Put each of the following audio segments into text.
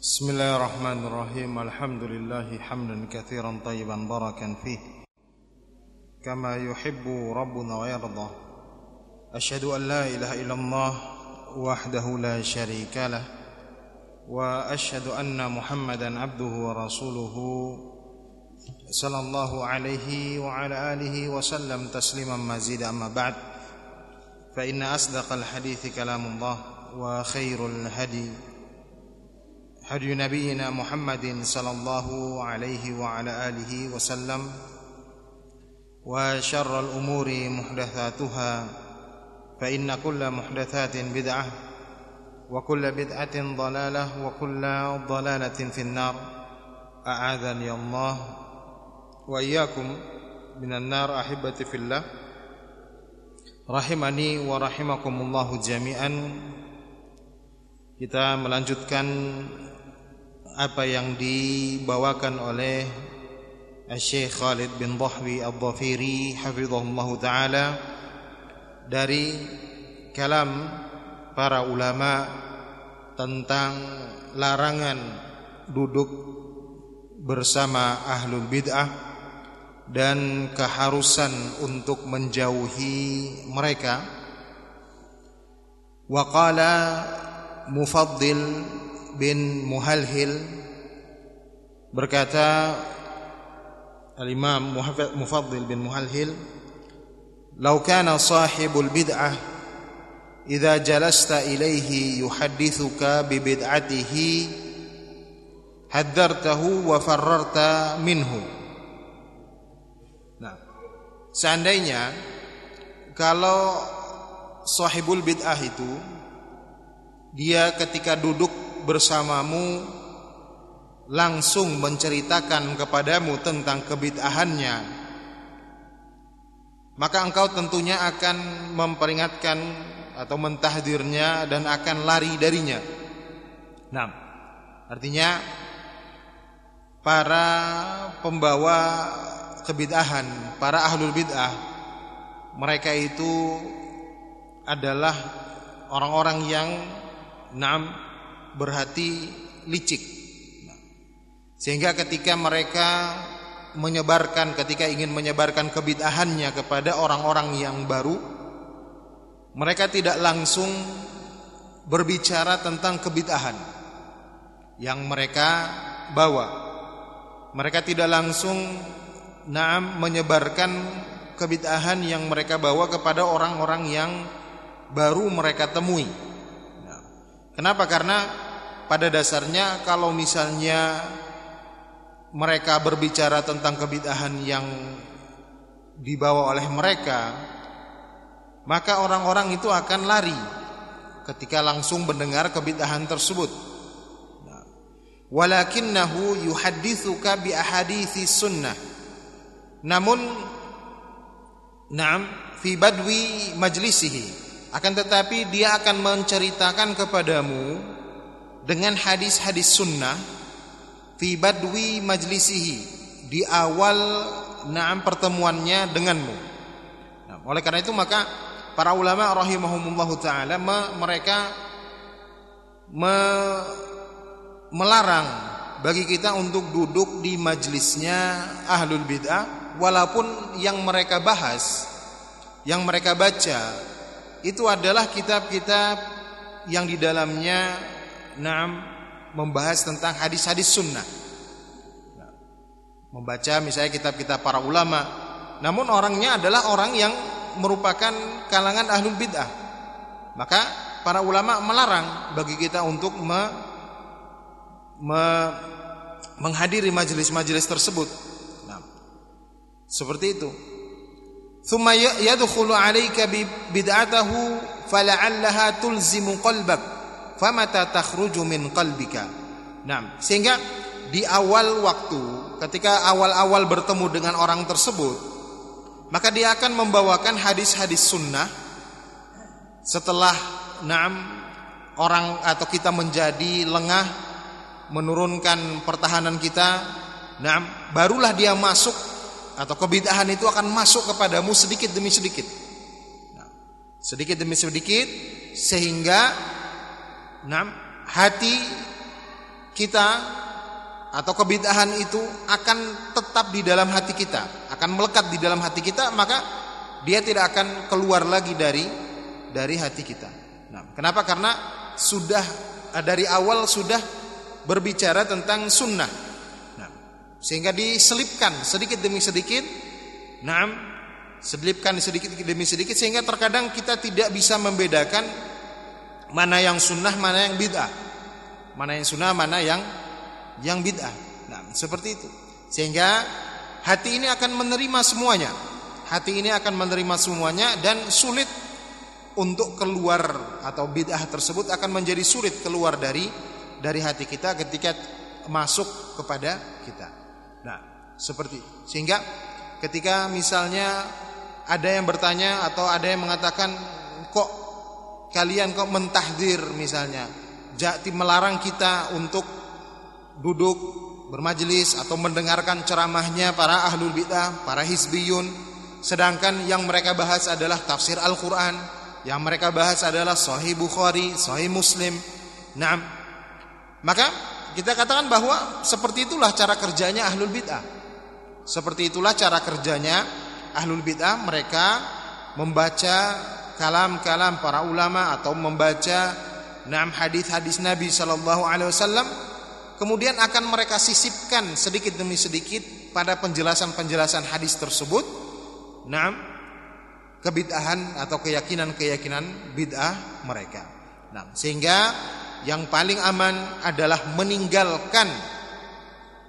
بسم الله الرحمن الرحيم الحمد لله حمدا كثيرا طيبا باركا فيه كما يحب ربنا ويرضى أشهد أن لا إله إلا الله وحده لا شريك له وأشهد أن محمدا عبده ورسوله صلى الله عليه وعلى آله وسلم تسليما مزيدا أما بعد فإن أصدق الحديث كلام الله وخير الهدي هدي نبينا محمد صلى الله عليه وعلى آله وسلم وشر الأمور محدثاتها فإن كل محدثات بدعة وكل بدعة ضلالة وكل ضلالة في النار. أعاذني الله وإياكم من النار أحبتي في الله. rahimani wa rahimakumullahu jami'an kita melanjutkan apa yang dibawakan oleh Syekh Khalid bin Dhahwi Al-Dhafiri hafizahullahu taala dari kalam para ulama tentang larangan duduk bersama ahlul bid'ah dan keharusan untuk menjauhi mereka. Waqala Mufaddil bin Muhalhil berkata Al-Imam Mufaddil bin Muhalhil "Lau kana sahibul bid'ah idza jalasta ilaihi yuhaddithuka bi bid'atihi haddartahu wa farrarta minhu" Seandainya kalau sahibul bid'ah itu dia ketika duduk bersamamu langsung menceritakan kepadamu tentang kebid'ahannya maka engkau tentunya akan memperingatkan atau mentahdirnya dan akan lari darinya. Nah, artinya para pembawa kebid'ahan, para ahlul bid'ah, mereka itu adalah orang-orang yang enam berhati licik. Sehingga ketika mereka menyebarkan ketika ingin menyebarkan kebid'ahannya kepada orang-orang yang baru, mereka tidak langsung berbicara tentang kebid'ahan yang mereka bawa. Mereka tidak langsung Naam menyebarkan kebid'ahan yang mereka bawa kepada orang-orang yang baru mereka temui. Kenapa? Karena pada dasarnya kalau misalnya mereka berbicara tentang kebid'ahan yang dibawa oleh mereka, maka orang-orang itu akan lari ketika langsung mendengar kebid'ahan tersebut. Nah, walakinnahu yuhaddithuka bi ahadithi sunnah namun Naam fi badwi majlisihi akan tetapi dia akan menceritakan kepadamu dengan hadis-hadis sunnah fi badwi majlisihi di awal naam pertemuannya denganmu. Nah, oleh karena itu maka para ulama rahimahumullahu taala mereka me, melarang bagi kita untuk duduk di majlisnya ahlul bid'ah walaupun yang mereka bahas, yang mereka baca itu adalah kitab-kitab yang di dalamnya naam membahas tentang hadis-hadis sunnah. Membaca misalnya kitab-kitab para ulama, namun orangnya adalah orang yang merupakan kalangan ahlul bid'ah. Maka para ulama melarang bagi kita untuk me, me, menghadiri majelis-majelis tersebut seperti itu. Ya-, yadkhulu 'alaika bid'atahu fala'allaha tulzimu qalbak famata takhruju min qalbika. Nah, sehingga di awal waktu ketika awal-awal bertemu dengan orang tersebut maka dia akan membawakan hadis-hadis sunnah setelah naam orang atau kita menjadi lengah menurunkan pertahanan kita naam barulah dia masuk atau kebid'ahan itu akan masuk kepadamu sedikit demi sedikit. Sedikit demi sedikit sehingga nah, hati kita atau kebid'ahan itu akan tetap di dalam hati kita, akan melekat di dalam hati kita, maka dia tidak akan keluar lagi dari dari hati kita. Nah, kenapa? Karena sudah dari awal sudah berbicara tentang sunnah. Nah, sehingga diselipkan sedikit demi sedikit. Nah, selipkan sedikit demi sedikit sehingga terkadang kita tidak bisa membedakan mana yang sunnah, mana yang bid'ah. Mana yang sunnah, mana yang yang bid'ah. Nah, seperti itu. Sehingga hati ini akan menerima semuanya. Hati ini akan menerima semuanya dan sulit untuk keluar atau bid'ah tersebut akan menjadi sulit keluar dari dari hati kita ketika masuk kepada kita. Nah, seperti sehingga ketika misalnya ada yang bertanya atau ada yang mengatakan kok kalian kok mentahdir misalnya jati melarang kita untuk duduk bermajelis atau mendengarkan ceramahnya para ahlul bidah, para hizbiyun, sedangkan yang mereka bahas adalah tafsir Al-Qur'an, yang mereka bahas adalah sahih Bukhari, sahih Muslim. Nah, maka kita katakan bahwa seperti itulah cara kerjanya ahlul bidah. Seperti itulah cara kerjanya ahlul bidah, mereka membaca kalam-kalam para ulama atau membaca enam hadis-hadis Nabi sallallahu alaihi wasallam kemudian akan mereka sisipkan sedikit demi sedikit pada penjelasan-penjelasan hadis tersebut. Nah, kebid'ahan atau keyakinan-keyakinan bid'ah mereka. Nah, sehingga yang paling aman adalah meninggalkan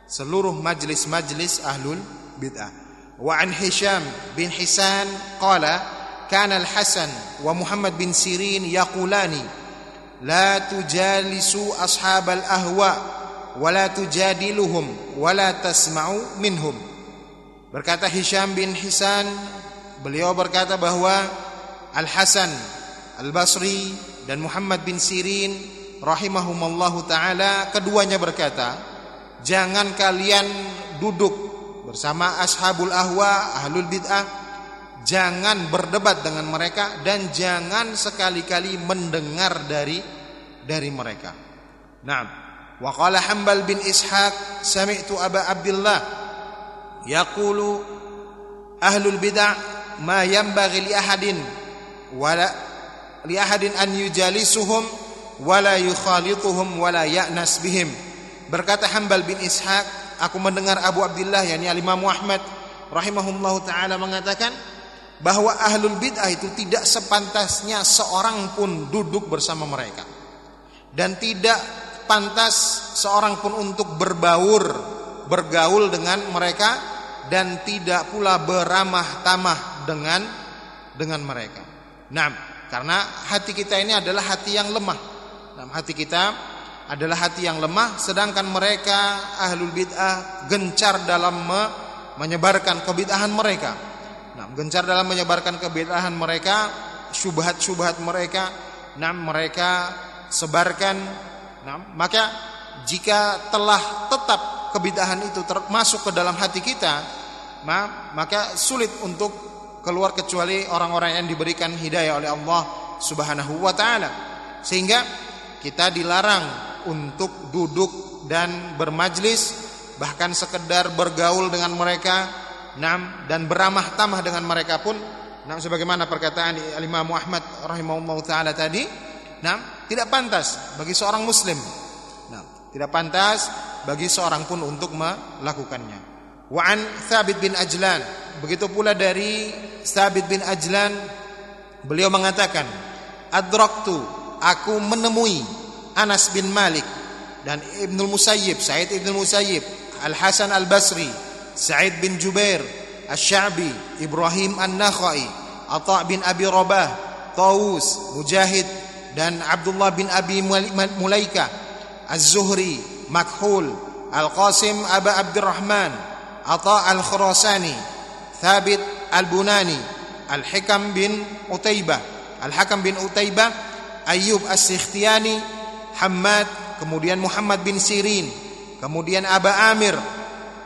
seluruh majlis-majlis ahlul bid'ah. Wa an Hisham bin Hisan qala al-Hasan wa Muhammad bin Sirin yaqulani la tujalisu ashabal ahwa wala tujadiluhum wala tasma'u minhum. Berkata Hisham bin Hisan beliau berkata bahwa Al Hasan Al Basri dan Muhammad bin Sirin rahimahumallahu taala keduanya berkata jangan kalian duduk bersama ashabul ahwa ahlul bid'ah jangan berdebat dengan mereka dan jangan sekali-kali mendengar dari dari mereka. Naam. Wa qala Hanbal bin Ishaq sami'tu Aba Abdullah yaqulu ahlul bid'ah ma yanbaghi li ahadin wala li ahadin an yujalisuhum wala yukhalituhum wala ya'nas bihim. Berkata hambal bin Ishaq, aku mendengar Abu Abdullah yakni Al Imam Ahmad rahimahullahu taala mengatakan bahwa ahlul bid'ah itu tidak sepantasnya seorang pun duduk bersama mereka dan tidak pantas seorang pun untuk berbaur, bergaul dengan mereka dan tidak pula beramah tamah dengan dengan mereka. Nah, karena hati kita ini adalah hati yang lemah. Nah, hati kita adalah hati yang lemah sedangkan mereka ahlul bid'ah gencar dalam me menyebarkan kebid'ahan mereka. Nah, gencar dalam menyebarkan kebid'ahan mereka, syubhat-syubhat mereka. Nah, mereka sebarkan Nah, maka jika telah tetap kebidahan itu termasuk ke dalam hati kita, maka sulit untuk keluar kecuali orang-orang yang diberikan hidayah oleh Allah Subhanahu wa taala. Sehingga kita dilarang untuk duduk dan bermajlis bahkan sekedar bergaul dengan mereka nam dan beramah tamah dengan mereka pun nam sebagaimana perkataan Imam Muhammad rahimahullah taala tadi Nah, tidak pantas bagi seorang muslim. Nah, tidak pantas bagi seorang pun untuk melakukannya. Wa an Thabit bin Ajlan, begitu pula dari Thabit bin Ajlan beliau mengatakan, "Adraktu, aku menemui Anas bin Malik dan Ibnu Musayyib, Said Ibnu Musayyib, Al Hasan Al Basri, Sa'id bin Jubair, Asy-Sya'bi, Ibrahim An-Nakhai, Atha bin Abi Rabah, Tawus, Mujahid dan Abdullah bin Abi Mulaika Az-Zuhri Makhul Al-Qasim Aba Abdurrahman Ata Al-Khurasani Thabit Al-Bunani Al-Hikam bin Utaibah Al-Hakam bin Utaibah Ayyub As-Sikhtiyani Hamad kemudian Muhammad bin Sirin kemudian Aba Amir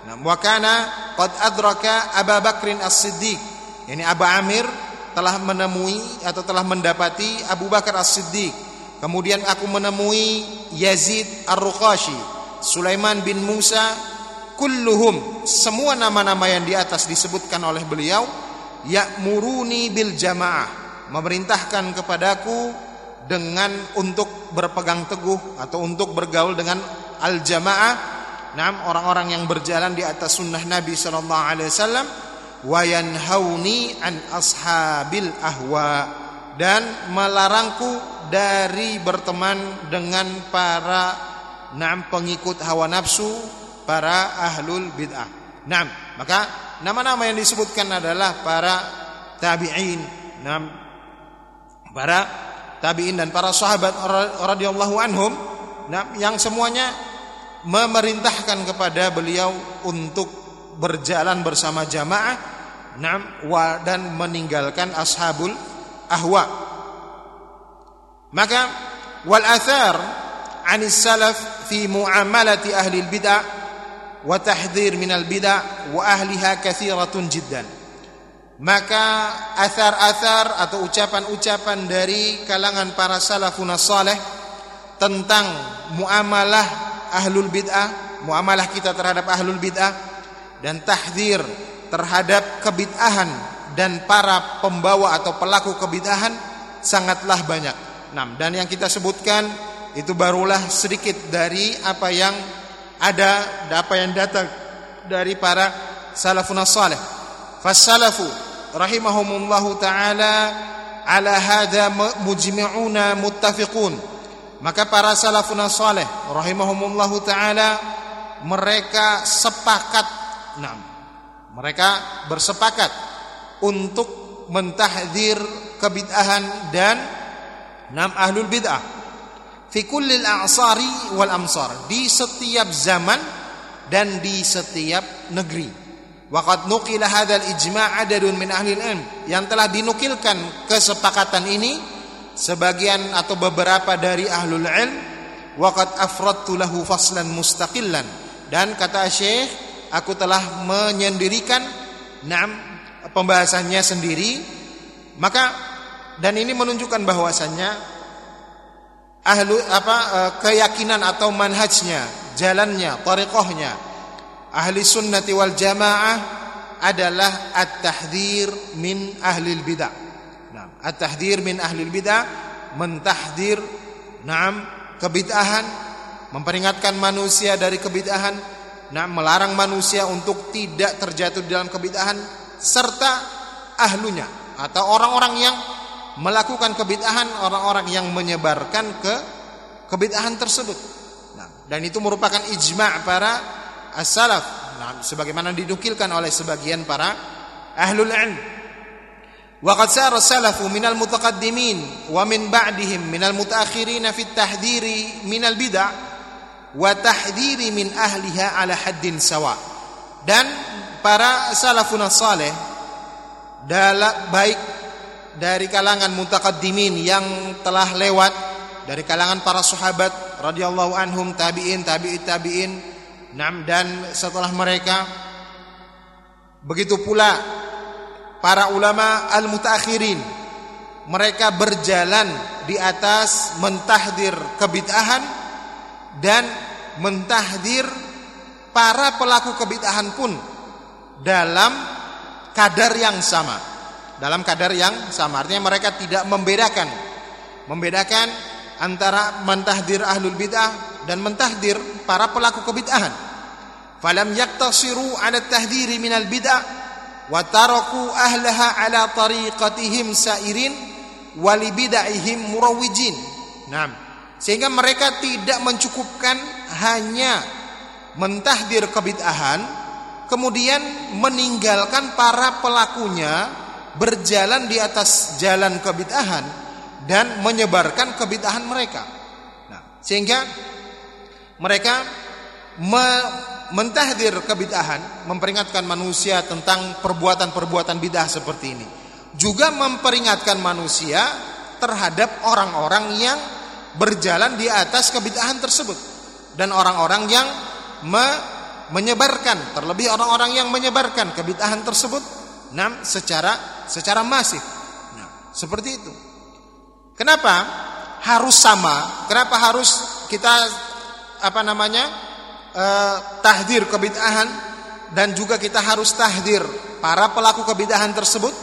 nah, wa kana qad adraka Aba Bakrin As-Siddiq yani Aba Amir telah menemui atau telah mendapati Abu Bakar As-Siddiq. Kemudian aku menemui Yazid Ar-Ruqashi, Sulaiman bin Musa, kulluhum semua nama-nama yang di atas disebutkan oleh beliau ya'muruni bil jamaah memerintahkan kepadaku dengan untuk berpegang teguh atau untuk bergaul dengan al jamaah Nah, orang-orang yang berjalan di atas sunnah Nabi sallallahu alaihi wasallam an ashabil ahwa dan melarangku dari berteman dengan para nam pengikut hawa nafsu para ahlul bid'ah. Nah, maka nama-nama yang disebutkan adalah para tabi'in, nam para tabi'in dan para sahabat radhiyallahu anhum, nah, yang semuanya memerintahkan kepada beliau untuk berjalan bersama jamaah dan meninggalkan ashabul ahwa. Maka wal athar anis salaf fi muamalati ahli al-bid'ah wa tahdhir minal bid'ah wa ahliha kathiratun jiddan maka athar-athar atau ucapan-ucapan dari kalangan para salafun saleh tentang muamalah ahlul bid'ah muamalah kita terhadap ahlul bid'ah dan tahdzir terhadap kebid'ahan dan para pembawa atau pelaku kebid'ahan sangatlah banyak. Nah, dan yang kita sebutkan itu barulah sedikit dari apa yang ada apa yang datang dari para salafun salih. Fasalafu rahimahumullahu taala ala hadza mujmi'una muttafiqun. Maka para salafun salih rahimahumullahu taala mereka sepakat enam. Mereka bersepakat untuk mentahdir kebid'ahan dan enam ahlul bid'ah fi kullil a'sari wal amsar di setiap zaman dan di setiap negeri waqad nuqila hadzal ijma' adadun min ahli ilm yang telah dinukilkan kesepakatan ini sebagian atau beberapa dari ahlul ilm waqad afradtu lahu faslan mustaqillan dan kata Syekh aku telah menyendirikan enam pembahasannya sendiri maka dan ini menunjukkan bahwasannya ahlu apa eh, keyakinan atau manhajnya, jalannya, tariqahnya ahli sunnati wal jamaah adalah at-tahdhir min ahli bidah. At-tahdhir min ahli bidah mentahdir naam kebid'ahan, memperingatkan manusia dari kebid'ahan, nah melarang manusia untuk tidak terjatuh dalam kebid'ahan serta ahlunya atau orang-orang yang melakukan kebid'ahan orang-orang yang menyebarkan ke kebid'ahan tersebut. Nah, dan itu merupakan ijma' para as-salaf. Sebagaimana dinukilkan oleh sebagian para ahlul ilm. Qad sara salafu minal mutaqaddimin wa min ba'dihim minal mutaakhirin fi tahdhiri minal bid'ah wa tahdhiri min ahliha sawa. Dan para salafun saleh dalam baik dari kalangan mutakaddimin yang telah lewat dari kalangan para sahabat radhiyallahu anhum tabi'in tabi'it tabi'in nam dan setelah mereka begitu pula para ulama al-mutaakhirin mereka berjalan di atas mentahdir kebid'ahan dan mentahdir para pelaku kebid'ahan pun dalam kadar yang sama dalam kadar yang sama. Artinya mereka tidak membedakan membedakan antara mentahdir ahlul bid'ah dan mentahdir para pelaku kebid'ahan. Falam yaktasiru 'ala tahdhiri minal bid'ah wa taraku ahlaha 'ala tariqatihim sairin wa li bid'ahihim murawwijin. Sehingga mereka tidak mencukupkan hanya mentahdir kebid'ahan kemudian meninggalkan para pelakunya berjalan di atas jalan kebid'ahan dan menyebarkan kebid'ahan mereka. Nah, sehingga mereka me mentahdir kebid'ahan, memperingatkan manusia tentang perbuatan-perbuatan bid'ah seperti ini. Juga memperingatkan manusia terhadap orang-orang yang berjalan di atas kebid'ahan tersebut dan orang-orang yang me menyebarkan, terlebih orang-orang yang menyebarkan kebid'ahan tersebut nam secara secara masif. Nah, seperti itu. Kenapa harus sama? Kenapa harus kita apa namanya? Uh, tahdir kebid'ahan dan juga kita harus tahdir para pelaku kebid'ahan tersebut.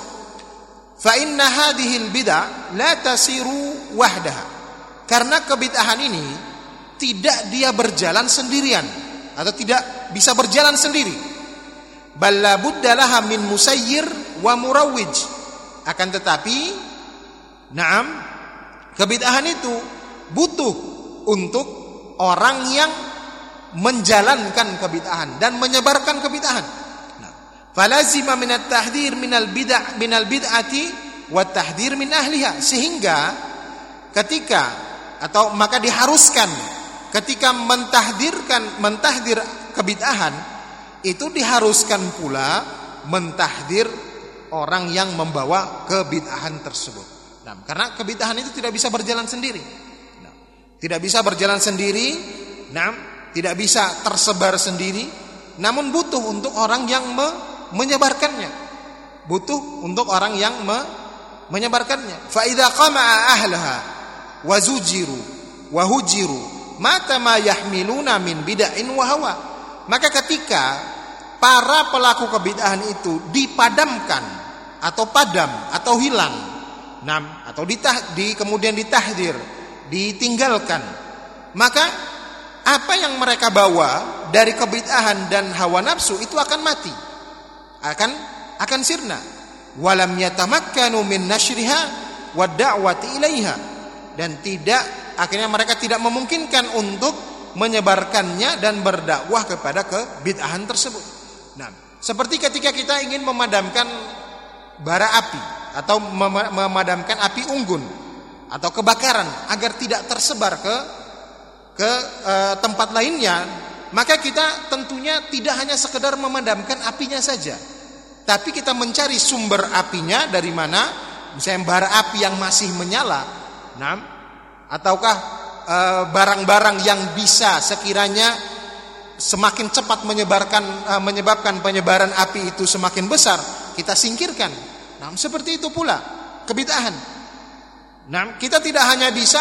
Fa inna hadhil bid'ah la tasiru wahdaha. Karena kebid'ahan ini tidak dia berjalan sendirian atau tidak bisa berjalan sendiri. Balla buddalaha min wa murawwij. Akan tetapi naam kebid'ahan itu butuh untuk orang yang menjalankan kebid'ahan dan menyebarkan kebid'ahan. Nah, falazima min at-tahdhir min al-bid'ah min al-bid'ati wa tahdhir min ahliha sehingga ketika atau maka diharuskan ketika mentahdirkan mentahdir kebid'ahan itu diharuskan pula mentahdir orang yang membawa kebid'ahan tersebut. Nah, karena kebid'ahan itu tidak bisa berjalan sendiri. Nah, tidak bisa berjalan sendiri. Nah, tidak bisa tersebar sendiri, namun butuh untuk orang yang me menyebarkannya. Butuh untuk orang yang me menyebarkannya. Fa idza qama'a ahlaha wa zujiru wa hujiru mata ma yahmiluna min bid'ain wa hawa. Maka ketika para pelaku kebid'ahan itu dipadamkan atau padam atau hilang, nam atau ditah, di kemudian ditahdir, ditinggalkan, maka apa yang mereka bawa dari kebid'ahan dan hawa nafsu itu akan mati. Akan akan sirna. Walam yatamakkanu min nashriha wa da'wati ilaiha. Dan tidak akhirnya mereka tidak memungkinkan untuk menyebarkannya dan berdakwah kepada kebid'ahan tersebut. Nah, seperti ketika kita ingin memadamkan bara api atau memadamkan api unggun atau kebakaran agar tidak tersebar ke ke e, tempat lainnya, maka kita tentunya tidak hanya sekedar memadamkan apinya saja, tapi kita mencari sumber apinya dari mana, misalnya bara api yang masih menyala, nah, ataukah e, barang-barang yang bisa sekiranya semakin cepat menyebarkan e, menyebabkan penyebaran api itu semakin besar, kita singkirkan. Nah, seperti itu pula kebitahan. Nah, kita tidak hanya bisa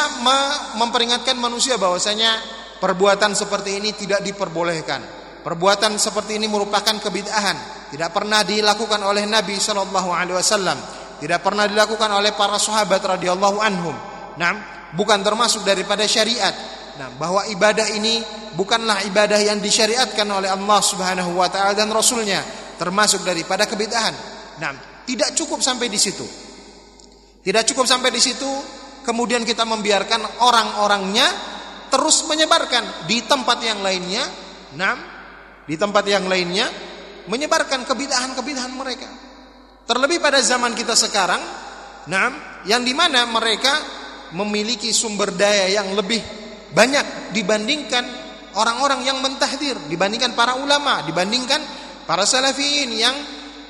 memperingatkan manusia bahwasanya perbuatan seperti ini tidak diperbolehkan. Perbuatan seperti ini merupakan kebid'ahan, tidak pernah dilakukan oleh Nabi Shallallahu alaihi wasallam, tidak pernah dilakukan oleh para sahabat radhiyallahu anhum. Nah, bukan termasuk daripada syariat. Nah, bahwa ibadah ini bukanlah ibadah yang disyariatkan oleh Allah Subhanahu wa taala dan rasulnya, termasuk daripada kebid'ahan. Nah, tidak cukup sampai di situ. Tidak cukup sampai di situ, kemudian kita membiarkan orang-orangnya terus menyebarkan di tempat yang lainnya, nah, di tempat yang lainnya menyebarkan kebidahan-kebidahan mereka. Terlebih pada zaman kita sekarang, nah, yang di mana mereka memiliki sumber daya yang lebih banyak dibandingkan orang-orang yang mentahdir, dibandingkan para ulama, dibandingkan para salafiyin yang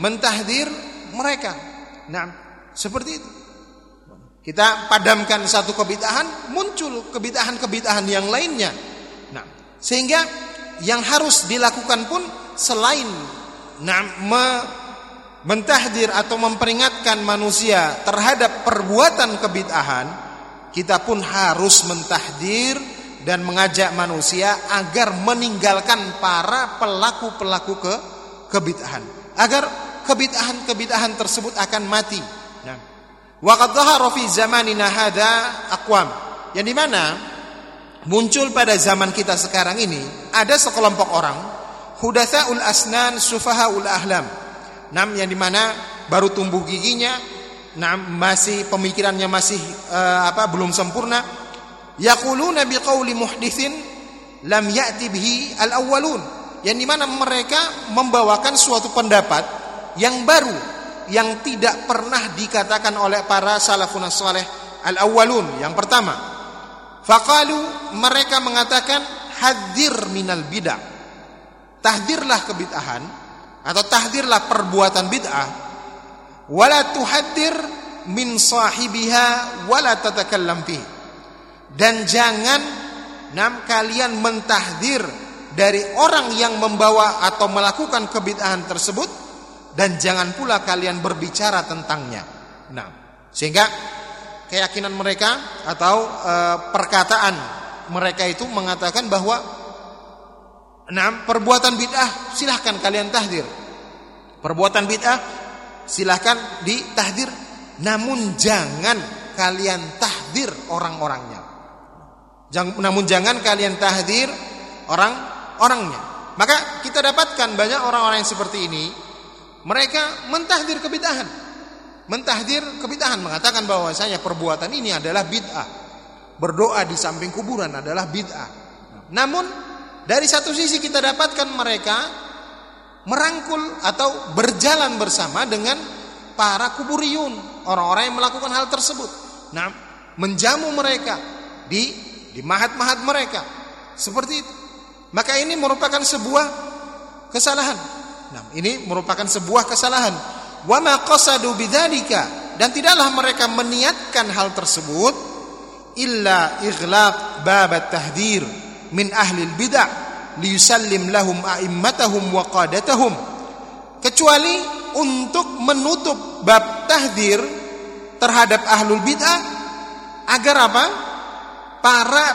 mentahdir mereka. Nah, seperti itu. Kita padamkan satu kebid'ahan, muncul kebid'ahan-kebid'ahan yang lainnya. Nah, sehingga yang harus dilakukan pun selain nah, me, mentahdir atau memperingatkan manusia terhadap perbuatan kebid'ahan, kita pun harus mentahdir dan mengajak manusia agar meninggalkan para pelaku-pelaku ke kebid'ahan, agar kebid'ahan-kebid'ahan tersebut akan mati. Nah, Wa qad dhahara fi zamanina hadha aqwam. Yang di mana muncul pada zaman kita sekarang ini ada sekelompok orang hudatsaul asnan sufahaul ahlam. Nam yang di mana baru tumbuh giginya, nam masih pemikirannya masih uh, apa belum sempurna. Yaquluna biqauli muhditsin lam ya'ti bihi al-awwalun. Yang di mana mereka membawakan suatu pendapat yang baru yang tidak pernah dikatakan oleh para salafun saleh al-awwalun. Yang pertama, faqalu mereka mengatakan hadir minal bid'ah. Tahdirlah kebid'ahan atau tahdirlah perbuatan bid'ah wala tuhadir min sahibiha wala tatakallam fi. Dan jangan nam kalian mentahdir dari orang yang membawa atau melakukan kebid'ahan tersebut dan jangan pula kalian berbicara tentangnya. Nah, sehingga keyakinan mereka atau e, perkataan mereka itu mengatakan bahwa Nah, perbuatan bid'ah silahkan kalian tahdir. Perbuatan bid'ah silahkan ditahdir. Namun jangan kalian tahdir orang-orangnya. Namun jangan kalian tahdir orang-orangnya. Maka kita dapatkan banyak orang-orang yang seperti ini. Mereka mentahdir kebid'ahan. Mentahdir kebid'ahan. Mengatakan bahwasanya perbuatan ini adalah bid'ah. Berdoa di samping kuburan adalah bid'ah. Namun dari satu sisi kita dapatkan mereka merangkul atau berjalan bersama dengan para kuburiyun, orang-orang yang melakukan hal tersebut. Nah, menjamu mereka di di mahat-mahat mereka. Seperti itu. Maka ini merupakan sebuah kesalahan. Nah, ini merupakan sebuah kesalahan. Wa ma qasadu bidzalika dan tidaklah mereka meniatkan hal tersebut illa ighlaq bab at-tahdhir min ahli bidah liyusallim lahum a'immatahum wa qadatahum kecuali untuk menutup bab tahdir terhadap ahlul bid'ah agar apa? Para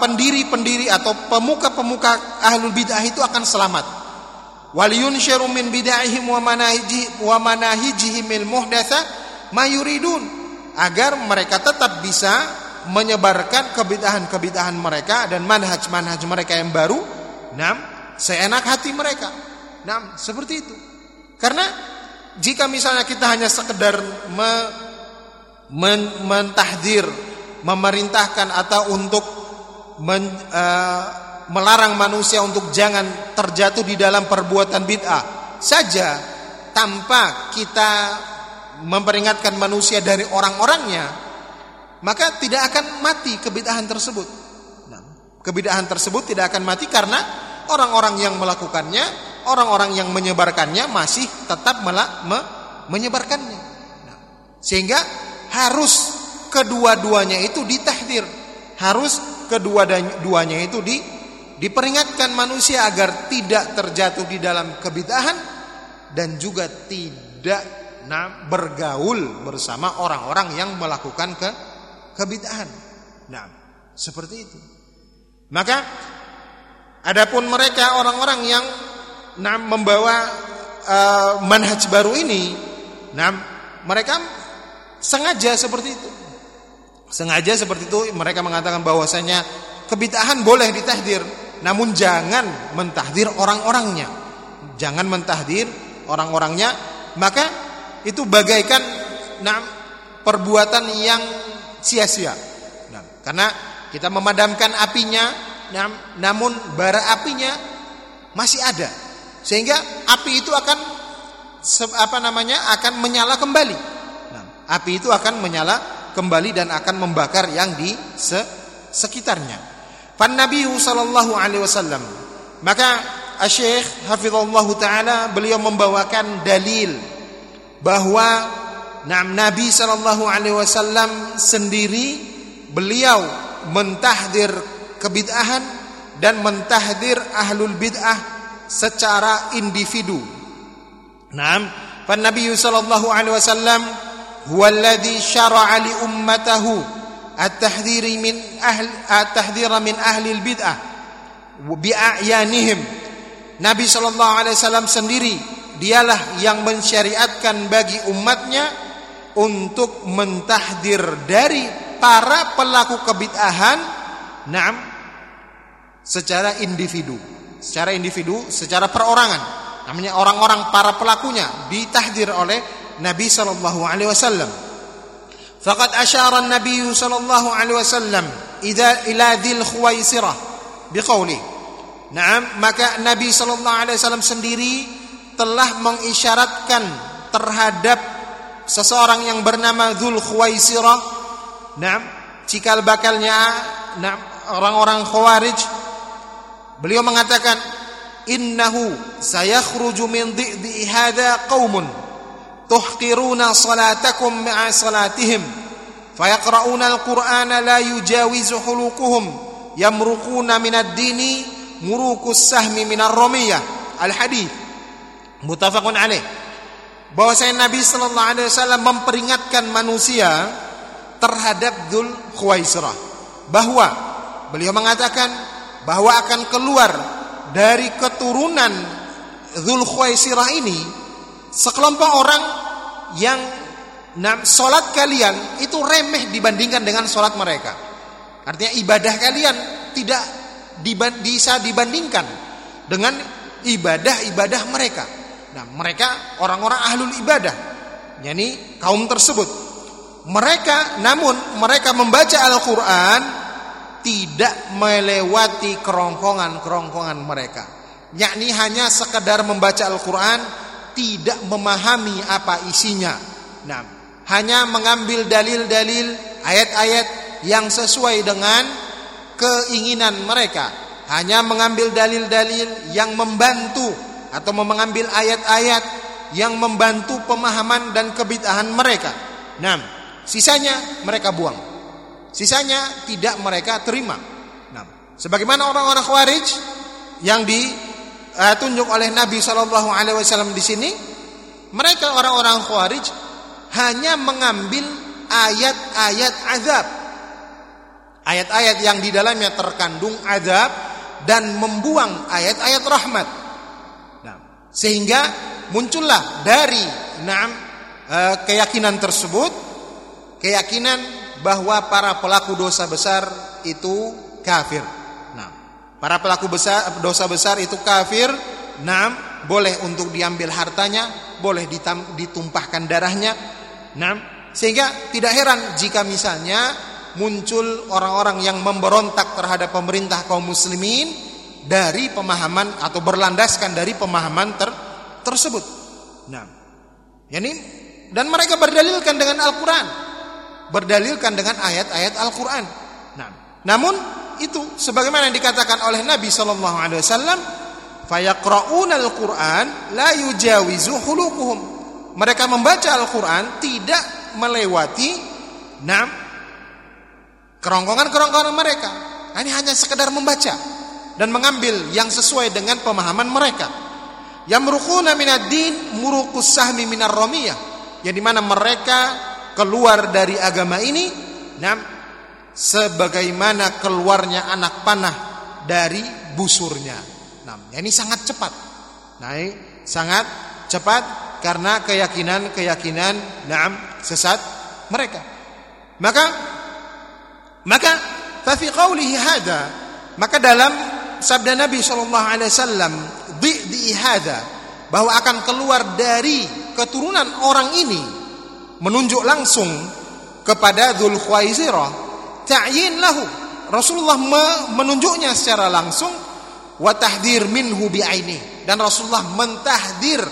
pendiri-pendiri atau pemuka-pemuka ahlul bid'ah itu akan selamat. Waliyunshiru min bid'ahihim wa manahiji manahijihim muhdatsa mayuridun agar mereka tetap bisa menyebarkan kebidahan-kebidahan mereka dan manhaj-manhaj mereka yang baru, nam, seenak hati mereka. Nam, seperti itu. Karena jika misalnya kita hanya sekedar me, men, mentahdir, memerintahkan atau untuk men, uh, melarang manusia untuk jangan terjatuh di dalam perbuatan bid'ah saja tanpa kita memperingatkan manusia dari orang-orangnya maka tidak akan mati kebidahan tersebut. Nah, kebidahan tersebut tidak akan mati karena orang-orang yang melakukannya, orang-orang yang menyebarkannya masih tetap me, menyebarkannya. Nah, sehingga harus kedua-duanya itu ditahdir, harus kedua-duanya itu di, diperingatkan manusia agar tidak terjatuh di dalam kebidahan dan juga tidak bergaul bersama orang-orang yang melakukan ke kebid'ahan. Nah, seperti itu. Maka adapun mereka orang-orang yang nah, membawa uh, manhaj baru ini, nah, mereka sengaja seperti itu. Sengaja seperti itu mereka mengatakan bahwasanya kebid'ahan boleh ditahdir, namun jangan mentahdir orang-orangnya. Jangan mentahdir orang-orangnya, maka itu bagaikan nah, perbuatan yang sia-sia. Nah, karena kita memadamkan apinya, namun bara apinya masih ada, sehingga api itu akan apa namanya akan menyala kembali. Nah, api itu akan menyala kembali dan akan membakar yang di sekitarnya. Pan Nabi sallallahu alaihi wasallam. Maka Syekh Hafizullah taala beliau membawakan dalil bahwa Nah, Nabi Shallallahu Alaihi Wasallam sendiri beliau mentahdir kebid'ahan dan mentahdir ahlul bid'ah secara individu. Nah, pan Nabi Shallallahu Alaihi Wasallam syara'a li ummatahu at-tahdhiri min ahli at-tahdhira min ahli al-bid'ah bi a'yanihim. Nabi Shallallahu Alaihi Wasallam sendiri dialah yang mensyariatkan bagi umatnya untuk mentahdir dari para pelaku kebid'ahan naam secara individu secara individu secara perorangan namanya orang-orang para pelakunya ditahdir oleh Nabi sallallahu alaihi wasallam. Faqad asyara an-nabiy sallallahu alaihi wasallam idza ila dzil khuwaisirah biqauli Naam maka Nabi sallallahu alaihi wasallam sendiri telah mengisyaratkan terhadap seseorang yang bernama Dzul Khuwaisirah. Nah cikal bakalnya nah orang-orang Khawarij beliau mengatakan innahu sayakhruju min dhi'di hadha qaumun tuhqiruna salatakum ma'a salatihim fayaqra'una al-qur'ana la yujawizu huluquhum yamruquna min ad-dini murukus sahmi min ar-ramiyah al-hadith muttafaqun alaih. Bahwasanya Nabi sallallahu alaihi wasallam memperingatkan manusia terhadap Dzul Khuwaisirah bahwa beliau mengatakan bahwa akan keluar dari keturunan Zulkhuwaisirah ini sekelompok orang yang nah, kalian itu remeh dibandingkan dengan solat mereka. Artinya ibadah kalian tidak bisa dibandingkan dengan ibadah-ibadah mereka. Nah, mereka orang-orang ahlul ibadah. Yani kaum tersebut. Mereka namun mereka membaca Al-Qur'an tidak melewati kerongkongan-kerongkongan mereka. Yakni hanya sekedar membaca Al-Qur'an tidak memahami apa isinya. Nah, hanya mengambil dalil-dalil ayat-ayat yang sesuai dengan keinginan mereka. Hanya mengambil dalil-dalil yang membantu atau mengambil ayat-ayat yang membantu pemahaman dan kebid'ahan mereka. Nah, sisanya mereka buang. Sisanya tidak mereka terima. Nah, sebagaimana orang-orang Khawarij yang ditunjuk oleh Nabi Shallallahu alaihi wasallam di sini, mereka orang-orang Khawarij hanya mengambil ayat-ayat azab. Ayat-ayat yang di dalamnya terkandung azab dan membuang ayat-ayat rahmat. Sehingga muncullah dari enam e, keyakinan tersebut keyakinan bahwa para pelaku dosa besar itu kafir. Para pelaku besar dosa besar itu kafir. Nah, boleh untuk diambil hartanya, boleh ditumpahkan darahnya. Nah, sehingga tidak heran jika misalnya muncul orang-orang yang memberontak terhadap pemerintah kaum muslimin dari pemahaman atau berlandaskan dari pemahaman ter, tersebut. Nah, yani dan mereka berdalilkan dengan Al-Qur'an. Berdalilkan dengan ayat-ayat Al-Qur'an. Namun itu sebagaimana yang dikatakan oleh Nabi sallallahu alaihi wasallam, fayaqra'una al-Qur'an la yujawizu hulukuhum. Mereka membaca Al-Qur'an tidak melewati enam kerongkongan-kerongkongan mereka. Ini hanya sekedar membaca dan mengambil yang sesuai dengan pemahaman mereka. Yamruquna minad din muruqus sahmi minar ramiyah. Yang di mana mereka keluar dari agama ini nah, sebagaimana keluarnya anak panah dari busurnya. Nah, ini sangat cepat. Nah, ini sangat cepat karena keyakinan-keyakinan nah, sesat mereka. Maka maka fa fi qawlihi hada maka dalam sabda Nabi sallallahu alaihi wasallam di hada bahwa akan keluar dari keturunan orang ini menunjuk langsung kepada Dzul Khuwaisirah ta'yin lahu. Rasulullah menunjuknya secara langsung wa tahdir minhu bi'aini. Dan Rasulullah mentahdir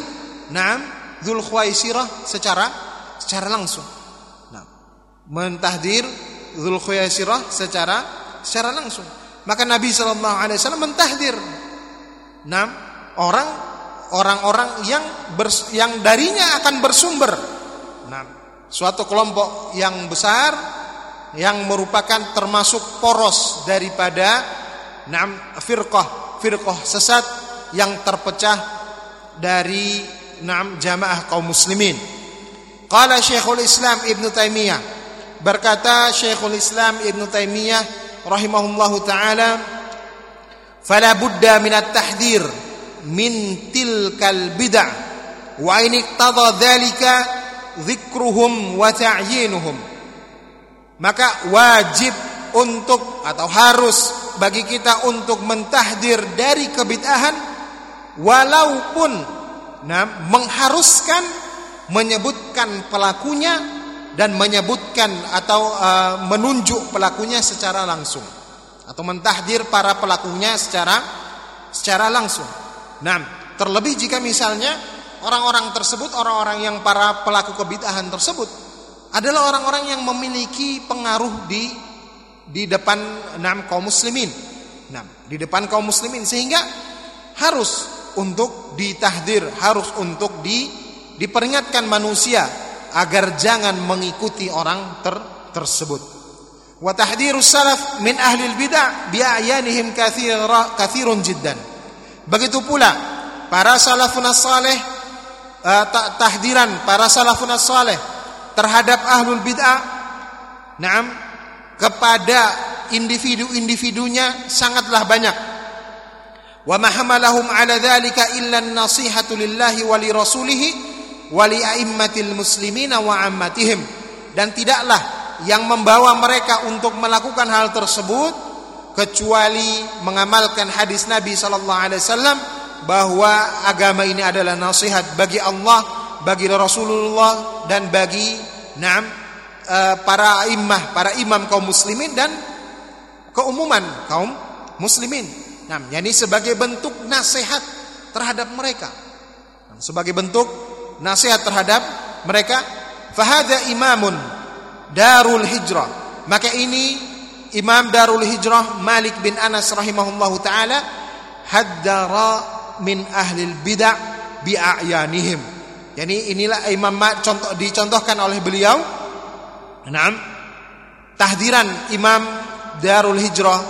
nam Dzul Khuwaisirah secara secara langsung. Nah mentahdir Dzul Khuwaisirah secara secara langsung. Maka Nabi Shallallahu Alaihi Wasallam mentahdir. Enam orang orang-orang yang bers, yang darinya akan bersumber. Nah suatu kelompok yang besar yang merupakan termasuk poros daripada enam firqah firqah sesat yang terpecah dari enam jamaah kaum muslimin. Qala Syekhul Islam Ibn Taimiyah berkata Syekhul Islam Ibn Taimiyah rahimahullahu taala fala budda min at-tahdhir min tilkal bid'ah wa in iqtada dzalika dzikruhum wa ta'yinuhum maka wajib untuk atau harus bagi kita untuk mentahdir dari kebid'ahan walaupun nah, mengharuskan menyebutkan pelakunya dan menyebutkan atau uh, menunjuk pelakunya secara langsung atau mentahdir para pelakunya secara secara langsung. Nah, terlebih jika misalnya orang-orang tersebut orang-orang yang para pelaku kebid'ahan tersebut adalah orang-orang yang memiliki pengaruh di di depan enam kaum muslimin. Nah, di depan kaum muslimin sehingga harus untuk ditahdir, harus untuk di diperingatkan manusia agar jangan mengikuti orang ter tersebut. Wa tahdhirus salaf min ahli bidah bi ayanihim katsirun jiddan. Begitu pula para salafun saleh uh, tahdiran para salafun saleh terhadap ahlul bid'ah Naam kepada individu-individunya sangatlah banyak. Wa mahamalahum ala dzalika illa an-nasihatu lillahi wa li wa li muslimina wa ammatihim. Dan tidaklah yang membawa mereka untuk melakukan hal tersebut kecuali mengamalkan hadis Nabi sallallahu alaihi wasallam bahwa agama ini adalah nasihat bagi Allah, bagi Rasulullah dan bagi Naam uh, para imam, para imam kaum muslimin dan keumuman kaum muslimin. Nah, yani sebagai bentuk nasihat terhadap mereka. Sebagai bentuk nasihat terhadap mereka, fahada imamun darul hijrah. Maka ini Imam Darul Hijrah Malik bin Anas rahimahullahu taala haddara min ahli bidah bi a'yanihim. Yani inilah Imam contoh dicontohkan oleh beliau Naam. Tahdiran Imam Darul Hijrah,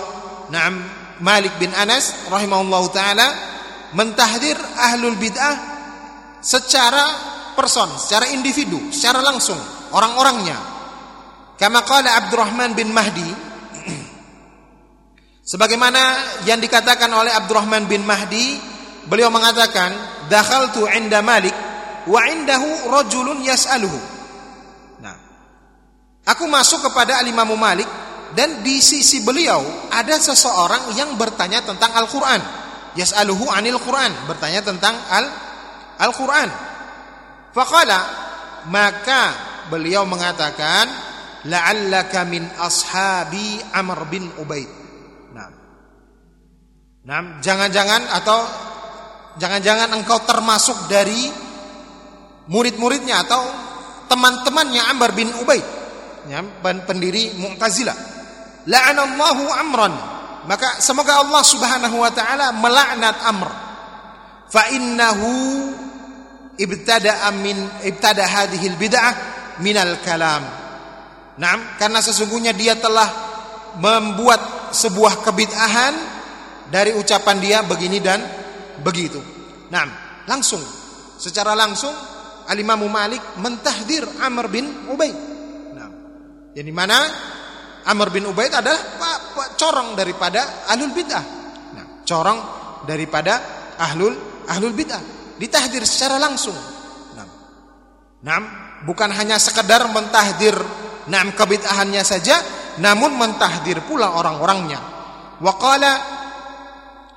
Naam Malik bin Anas rahimahullahu taala mentahdir ahlul bid'ah secara person, secara individu, secara langsung orang-orangnya. Kama qala Abdurrahman bin Mahdi sebagaimana yang dikatakan oleh Abdurrahman bin Mahdi, beliau mengatakan, "Dakhaltu 'inda Malik wa 'indahu rajulun yas'aluhu." Aku masuk kepada Imam Malik dan di sisi beliau ada seseorang yang bertanya tentang Al-Qur'an. Yas'aluhu 'anil Qur'an, bertanya tentang Al Al-Qur'an. Faqala maka beliau mengatakan la'allaka min ashabi Amr bin Ubaid. Nah. Nah, jangan-jangan atau jangan-jangan engkau termasuk dari murid-muridnya atau teman-temannya Amr bin Ubaid ya, pendiri Mu'tazilah. La'anallahu amran. Maka semoga Allah Subhanahu wa taala melaknat Amr. Fa innahu ibtada'a min ibtada hadhihi bid'ah minal kalam. Naam, karena sesungguhnya dia telah membuat sebuah kebid'ahan dari ucapan dia begini dan begitu. Naam, langsung secara langsung Al-Imam Malik mentahdir Amr bin Ubaid yang mana Amr bin Ubaid adalah corong daripada ahlul bid'ah. Nah, corong daripada ahlul ahlul bid'ah. Ditahdir secara langsung. Nah, nah bukan hanya sekedar mentahdir nam kebid'ahannya saja, namun mentahdir pula orang-orangnya. Wa qala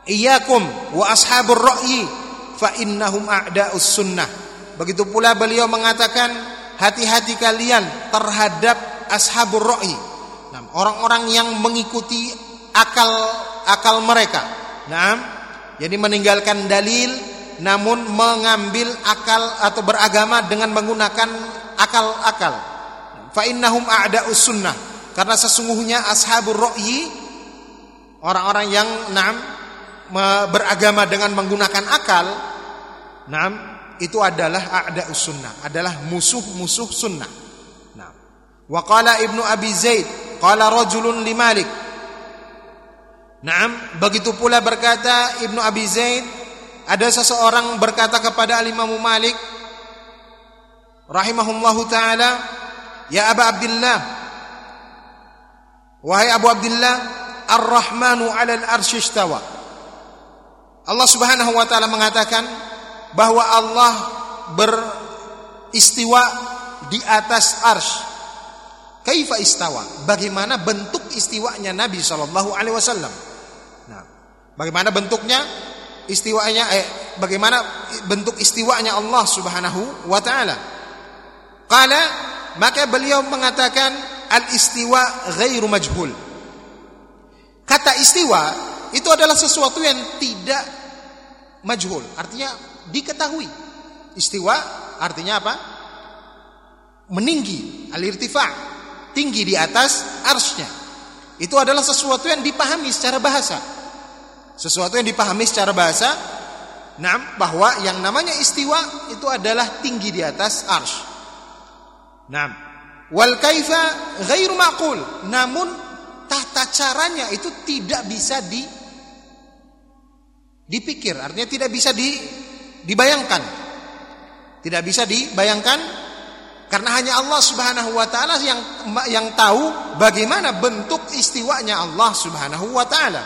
iyyakum wa ashabur ra'yi fa innahum a'da'us sunnah. Begitu pula beliau mengatakan hati-hati kalian terhadap ashabur ra'i. Orang-orang yang mengikuti akal akal mereka. Nah, jadi meninggalkan dalil namun mengambil akal atau beragama dengan menggunakan akal-akal. Fa innahum a'da'us sunnah. Karena sesungguhnya ashabur ra'i orang-orang yang beragama dengan menggunakan akal, itu adalah a'da'us sunnah, adalah musuh-musuh sunnah. Wa qala Ibnu Abi Zaid, qala rajulun li Malik. Naam, begitu pula berkata Ibnu Abi Zaid, ada seseorang berkata kepada Imam Malik rahimahullahu taala, "Ya Aba Abdullah, wahai Abu Abdullah, Ar-Rahmanu 'alal arsy istawa." Allah Subhanahu wa taala mengatakan bahwa Allah beristiwa di atas arsy Kaifa istawa? Bagaimana bentuk istiwanya Nabi Shallallahu Alaihi Wasallam? Nah, bagaimana bentuknya istiwanya? Eh, bagaimana bentuk istiwanya Allah Subhanahu Wa Taala? Kala maka beliau mengatakan al istiwa ghairu majhul. Kata istiwa itu adalah sesuatu yang tidak majhul, artinya diketahui. Istiwa artinya apa? Meninggi, al-irtifa' tinggi di atas arsnya. Itu adalah sesuatu yang dipahami secara bahasa. Sesuatu yang dipahami secara bahasa. Nah, bahwa yang namanya istiwa itu adalah tinggi di atas ars. Nah, wal kaifa ghairu maqul. Namun tata caranya itu tidak bisa di dipikir, artinya tidak bisa di dibayangkan. Tidak bisa dibayangkan Karena hanya Allah Subhanahu wa taala yang yang tahu bagaimana bentuk istiwanya Allah Subhanahu wa taala.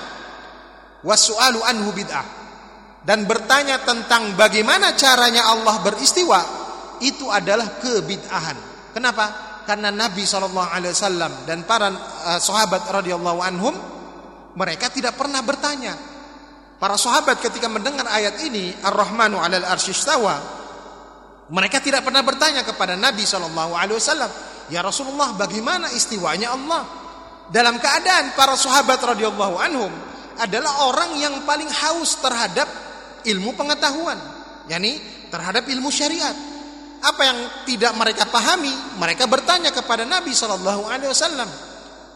Wasu'alu anhu bid'ah. Dan bertanya tentang bagaimana caranya Allah beristiwa itu adalah kebid'ahan. Kenapa? Karena Nabi SAW dan para uh, sahabat radhiyallahu anhum mereka tidak pernah bertanya. Para sahabat ketika mendengar ayat ini Ar-Rahmanu 'alal arsyistawa mereka tidak pernah bertanya kepada Nabi Wasallam, ya Rasulullah, bagaimana istiwanya Allah? Dalam keadaan para sahabat radhiyallahu anhum adalah orang yang paling haus terhadap ilmu pengetahuan, yakni terhadap ilmu syariat. Apa yang tidak mereka pahami, mereka bertanya kepada Nabi Shallallahu Alaihi Wasallam.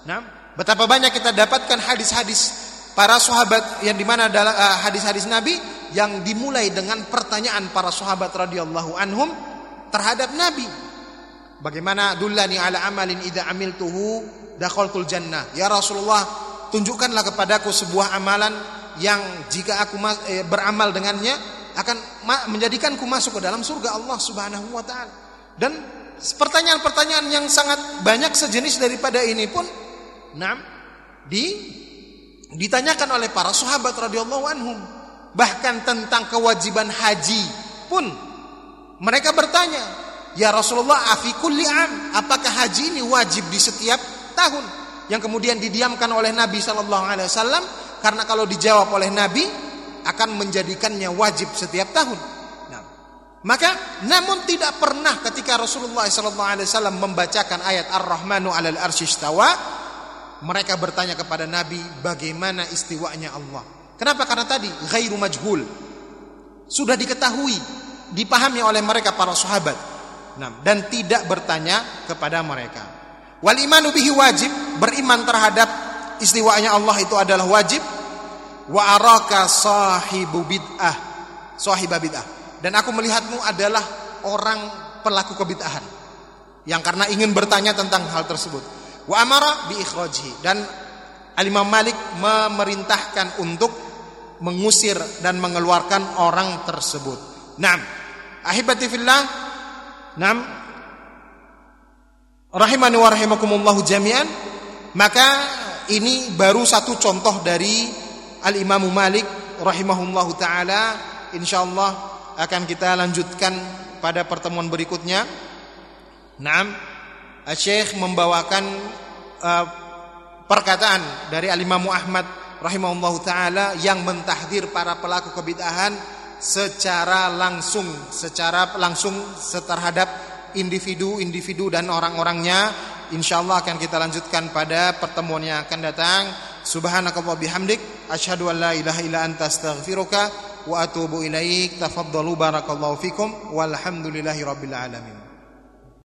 Nah, betapa banyak kita dapatkan hadis-hadis para sahabat yang di mana adalah uh, hadis-hadis Nabi yang dimulai dengan pertanyaan para sahabat radhiyallahu anhum terhadap Nabi. Bagaimana dullani ala amalin idza amiltuhu dakhaltul jannah. Ya Rasulullah, tunjukkanlah kepadaku sebuah amalan yang jika aku eh, beramal dengannya akan menjadikanku masuk ke dalam surga Allah Subhanahu wa taala. Dan pertanyaan-pertanyaan yang sangat banyak sejenis daripada ini pun nah di ditanyakan oleh para sahabat radhiyallahu anhum bahkan tentang kewajiban haji pun mereka bertanya, "Ya Rasulullah, afi kulli apakah haji ini wajib di setiap tahun?" Yang kemudian didiamkan oleh Nabi sallallahu alaihi wasallam karena kalau dijawab oleh Nabi akan menjadikannya wajib setiap tahun. Nah, maka namun tidak pernah ketika Rasulullah sallallahu alaihi wasallam membacakan ayat Ar-Rahmanu 'alal arsyistawa mereka bertanya kepada Nabi bagaimana istiwanya Allah. Kenapa? Karena tadi ghairu majhul. Sudah diketahui, dipahami oleh mereka para sahabat. Nah, dan tidak bertanya kepada mereka. Wal imanu bihi wajib, beriman terhadap istiwanya Allah itu adalah wajib. Wa araka sahibu bid'ah, bid'ah. Dan aku melihatmu adalah orang pelaku kebid'ahan. Yang karena ingin bertanya tentang hal tersebut. Wa amara bi ikhrajihi dan Al-Imam Malik memerintahkan untuk mengusir dan mengeluarkan orang tersebut. Naam. Ahibati fillah. Naam. Rahimani wa rahimakumullah jami'an. Maka ini baru satu contoh dari Al-Imam Malik rahimahullah taala. Insyaallah akan kita lanjutkan pada pertemuan berikutnya. Naam. Syekh membawakan uh, perkataan dari Al-Imam Ahmad rahimahullahu taala yang mentahdir para pelaku kebid'ahan secara langsung secara langsung terhadap individu-individu dan orang-orangnya. Insyaallah akan kita lanjutkan pada pertemuan yang akan datang. Subhanakallah bihamdik asyhadu an la ilaha illa anta astaghfiruka wa atubu ilaik. Tafaddalu barakallahu fikum walhamdulillahi rabbil alamin